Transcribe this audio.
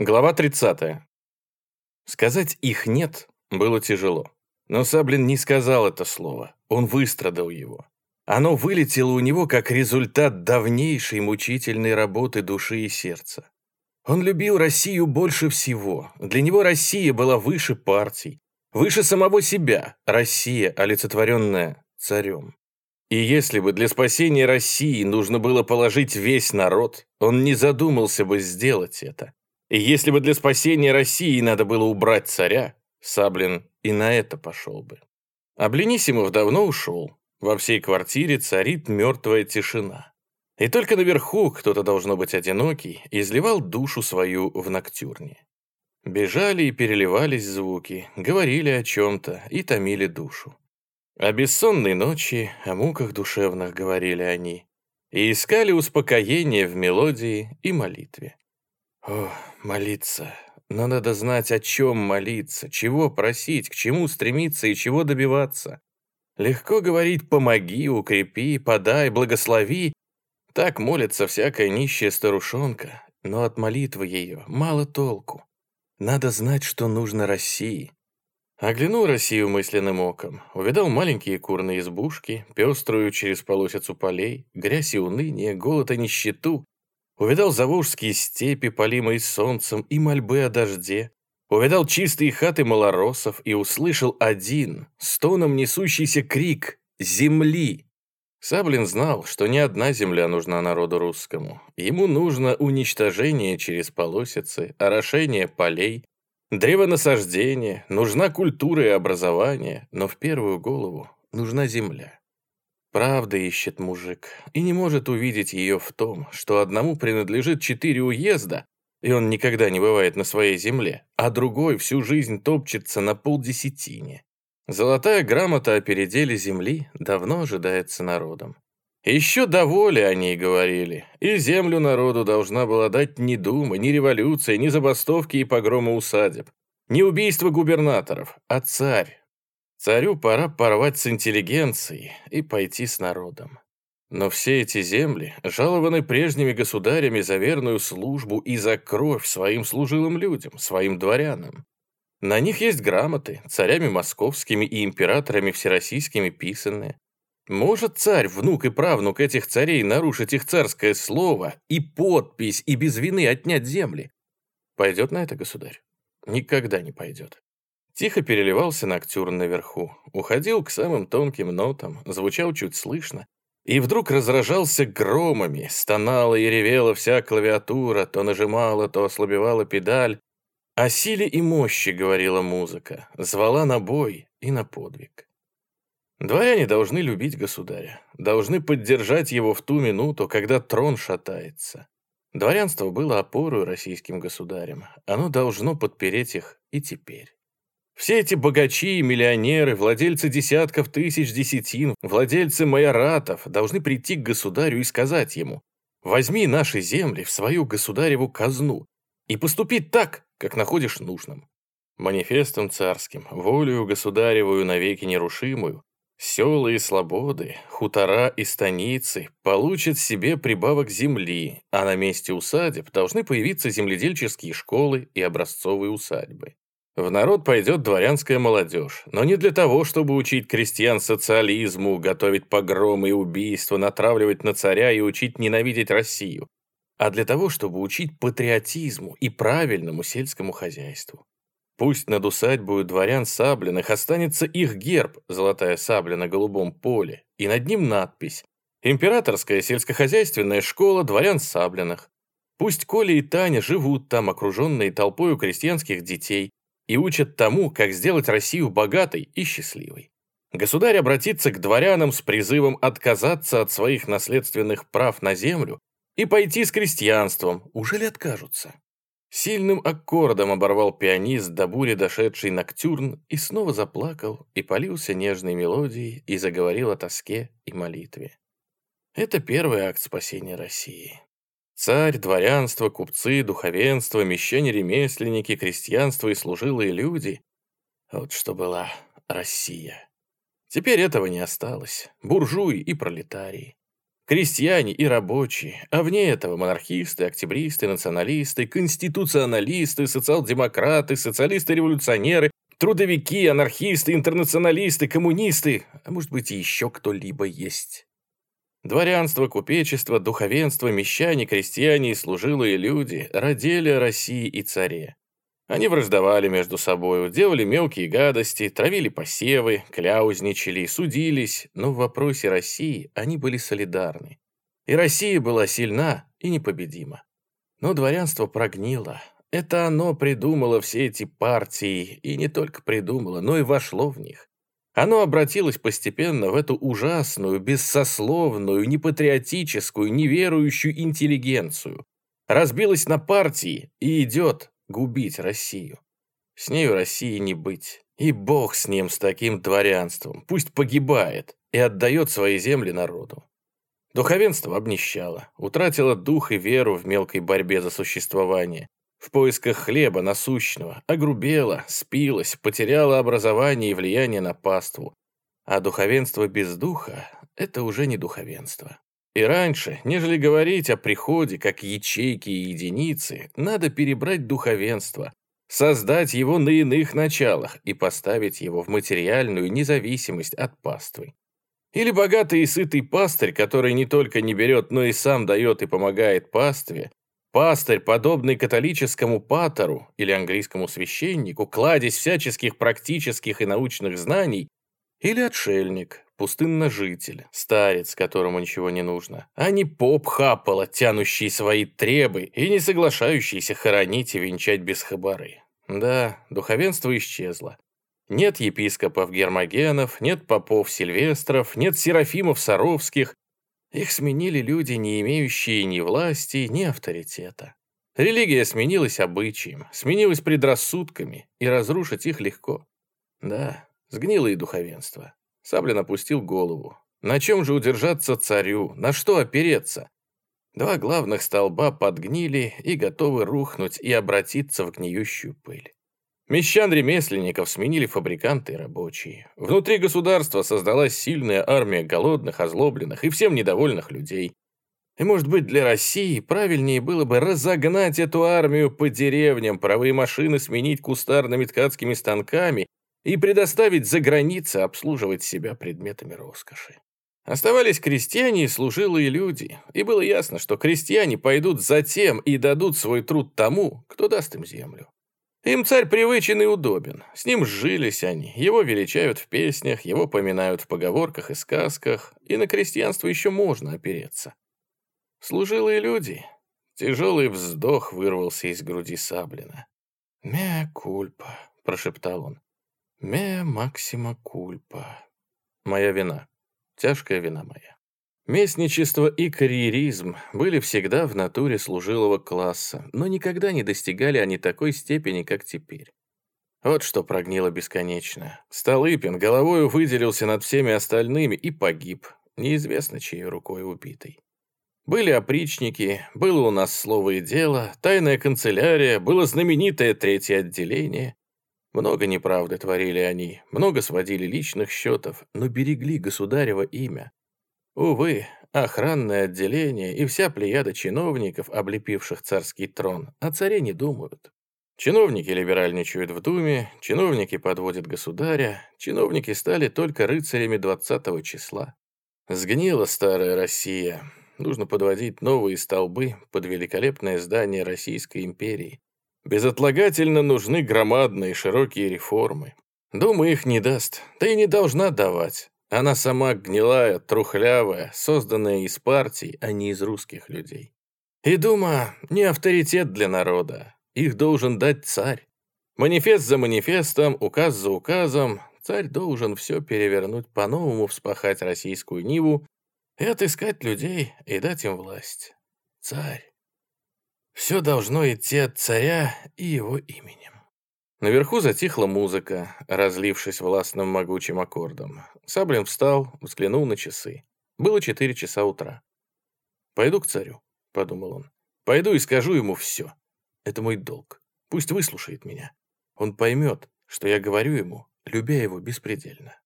Глава 30. Сказать «их нет» было тяжело. Но Саблин не сказал это слово, он выстрадал его. Оно вылетело у него как результат давнейшей мучительной работы души и сердца. Он любил Россию больше всего. Для него Россия была выше партий, выше самого себя. Россия, олицетворенная царем. И если бы для спасения России нужно было положить весь народ, он не задумался бы сделать это. И если бы для спасения России надо было убрать царя, Саблин и на это пошел бы. А Бленисимов давно ушел. Во всей квартире царит мертвая тишина. И только наверху кто-то, должно быть одинокий, изливал душу свою в ноктюрне. Бежали и переливались звуки, говорили о чем-то и томили душу. О бессонной ночи, о муках душевных говорили они, и искали успокоение в мелодии и молитве. О, молиться. Но надо знать, о чем молиться, чего просить, к чему стремиться и чего добиваться. Легко говорить «помоги», «укрепи», «подай», «благослови». Так молится всякая нищая старушонка, но от молитвы ее мало толку. Надо знать, что нужно России. Оглянул Россию мысленным оком, увидал маленькие курные избушки, пеструю через полосицу полей, грязь и уныние, голод и нищету, Увидал заволжские степи, полимые солнцем, и мольбы о дожде. Увидал чистые хаты малоросов и услышал один, стоном несущийся крик «Земли!». Саблин знал, что не одна земля нужна народу русскому. Ему нужно уничтожение через полосицы, орошение полей, древонасаждение, нужна культура и образование, но в первую голову нужна земля. Правда ищет мужик и не может увидеть ее в том, что одному принадлежит четыре уезда, и он никогда не бывает на своей земле, а другой всю жизнь топчется на полдесятине. Золотая грамота о переделе земли давно ожидается народом. Еще до воли о ней говорили, и землю народу должна была дать ни дума, ни революция, ни забастовки и погромы усадеб, ни убийства губернаторов, а царь, Царю пора порвать с интеллигенцией и пойти с народом. Но все эти земли жалованы прежними государями за верную службу и за кровь своим служилым людям, своим дворянам. На них есть грамоты, царями московскими и императорами всероссийскими писанные. Может царь, внук и правнук этих царей нарушить их царское слово и подпись, и без вины отнять земли? Пойдет на это государь? Никогда не пойдет. Тихо переливался ноктюрн наверху, уходил к самым тонким нотам, звучал чуть слышно, и вдруг разражался громами, стонала и ревела вся клавиатура, то нажимала, то ослабевала педаль. О силе и мощи говорила музыка, звала на бой и на подвиг. Дворяне должны любить государя, должны поддержать его в ту минуту, когда трон шатается. Дворянство было опорой российским государям, оно должно подпереть их и теперь. Все эти богачи, миллионеры, владельцы десятков тысяч десятин, владельцы майоратов должны прийти к государю и сказать ему «Возьми наши земли в свою государеву казну и поступи так, как находишь нужным». Манифестом царским, волею государевую навеки нерушимую, села и слободы, хутора и станицы получат себе прибавок земли, а на месте усадеб должны появиться земледельческие школы и образцовые усадьбы. В народ пойдет дворянская молодежь, но не для того, чтобы учить крестьян социализму, готовить погромы и убийства, натравливать на царя и учить ненавидеть Россию, а для того, чтобы учить патриотизму и правильному сельскому хозяйству. Пусть над усадьбой дворян Саблиных останется их герб, золотая сабля на голубом поле, и над ним надпись «Императорская сельскохозяйственная школа дворян Саблиных». Пусть Коля и Таня живут там, окруженные толпой крестьянских детей, и учат тому, как сделать Россию богатой и счастливой. Государь обратится к дворянам с призывом отказаться от своих наследственных прав на землю и пойти с крестьянством. Уже ли откажутся? Сильным аккордом оборвал пианист до бури дошедший ноктюрн и снова заплакал, и полился нежной мелодией, и заговорил о тоске и молитве. Это первый акт спасения России. Царь, дворянство, купцы, духовенство, мещане-ремесленники, крестьянство и служилые люди. Вот что была Россия. Теперь этого не осталось. Буржуи и пролетарии. Крестьяне и рабочие, а вне этого монархисты, октябристы, националисты, конституционалисты, социал-демократы, социалисты-революционеры, трудовики, анархисты, интернационалисты, коммунисты, а может быть и еще кто-либо есть. Дворянство, купечество, духовенство, мещане, крестьяне и служилые люди родили России и царе. Они враждовали между собой, делали мелкие гадости, травили посевы, кляузничали, судились, но в вопросе России они были солидарны. И Россия была сильна и непобедима. Но дворянство прогнило. Это оно придумало все эти партии, и не только придумало, но и вошло в них. Оно обратилось постепенно в эту ужасную, бессословную, непатриотическую, неверующую интеллигенцию. Разбилось на партии и идет губить Россию. С нею России не быть. И бог с ним, с таким дворянством. Пусть погибает и отдает свои земли народу. Духовенство обнищало, утратило дух и веру в мелкой борьбе за существование. В поисках хлеба насущного огрубело, спилось, потеряло образование и влияние на паству. А духовенство без духа – это уже не духовенство. И раньше, нежели говорить о приходе как ячейки и единицы, надо перебрать духовенство, создать его на иных началах и поставить его в материальную независимость от паствы. Или богатый и сытый пастырь, который не только не берет, но и сам дает и помогает пастве, пастырь, подобный католическому патору или английскому священнику, кладезь всяческих практических и научных знаний, или отшельник, пустынножитель, старец, которому ничего не нужно, а не поп хапала, тянущий свои требы и не соглашающийся хоронить и венчать без хабары. Да, духовенство исчезло. Нет епископов Гермогенов, нет попов Сильвестров, нет серафимов Саровских. Их сменили люди, не имеющие ни власти, ни авторитета. Религия сменилась обычаем, сменилась предрассудками, и разрушить их легко. Да, Сгнило и духовенство. Саблин опустил голову. На чем же удержаться царю? На что опереться? Два главных столба подгнили и готовы рухнуть и обратиться в гниющую пыль. Мещан-ремесленников сменили фабриканты и рабочие. Внутри государства создалась сильная армия голодных, озлобленных и всем недовольных людей. И, может быть, для России правильнее было бы разогнать эту армию по деревням, паровые машины сменить кустарными ткацкими станками и предоставить за границей обслуживать себя предметами роскоши. Оставались крестьяне и служилые люди, и было ясно, что крестьяне пойдут за тем и дадут свой труд тому, кто даст им землю. Им царь привычен и удобен, с ним сжились они, его величают в песнях, его поминают в поговорках и сказках, и на крестьянство еще можно опереться. Служилые люди. Тяжелый вздох вырвался из груди Саблина. «Мя кульпа», — прошептал он. Ме максима кульпа. Моя вина. Тяжкая вина моя. Местничество и карьеризм были всегда в натуре служилого класса, но никогда не достигали они такой степени, как теперь. Вот что прогнило бесконечно. Столыпин головою выделился над всеми остальными и погиб, неизвестно чьей рукой убитый. Были опричники, было у нас слово и дело, тайная канцелярия, было знаменитое третье отделение. Много неправды творили они, много сводили личных счетов, но берегли государево имя. Увы, охранное отделение и вся плеяда чиновников, облепивших царский трон, о царе не думают. Чиновники либеральничают в Думе, чиновники подводят государя, чиновники стали только рыцарями 20 числа. Сгнила старая Россия. Нужно подводить новые столбы под великолепное здание Российской империи. Безотлагательно нужны громадные широкие реформы. Дума их не даст, да и не должна давать. Она сама гнилая, трухлявая, созданная из партий, а не из русских людей. И Дума не авторитет для народа. Их должен дать царь. Манифест за манифестом, указ за указом. Царь должен все перевернуть, по-новому вспахать российскую Ниву и отыскать людей и дать им власть. Царь. Все должно идти от царя и его именем. Наверху затихла музыка, разлившись властным могучим аккордом. Саблин встал, взглянул на часы. Было четыре часа утра. «Пойду к царю», — подумал он. «Пойду и скажу ему все. Это мой долг. Пусть выслушает меня. Он поймет, что я говорю ему, любя его беспредельно».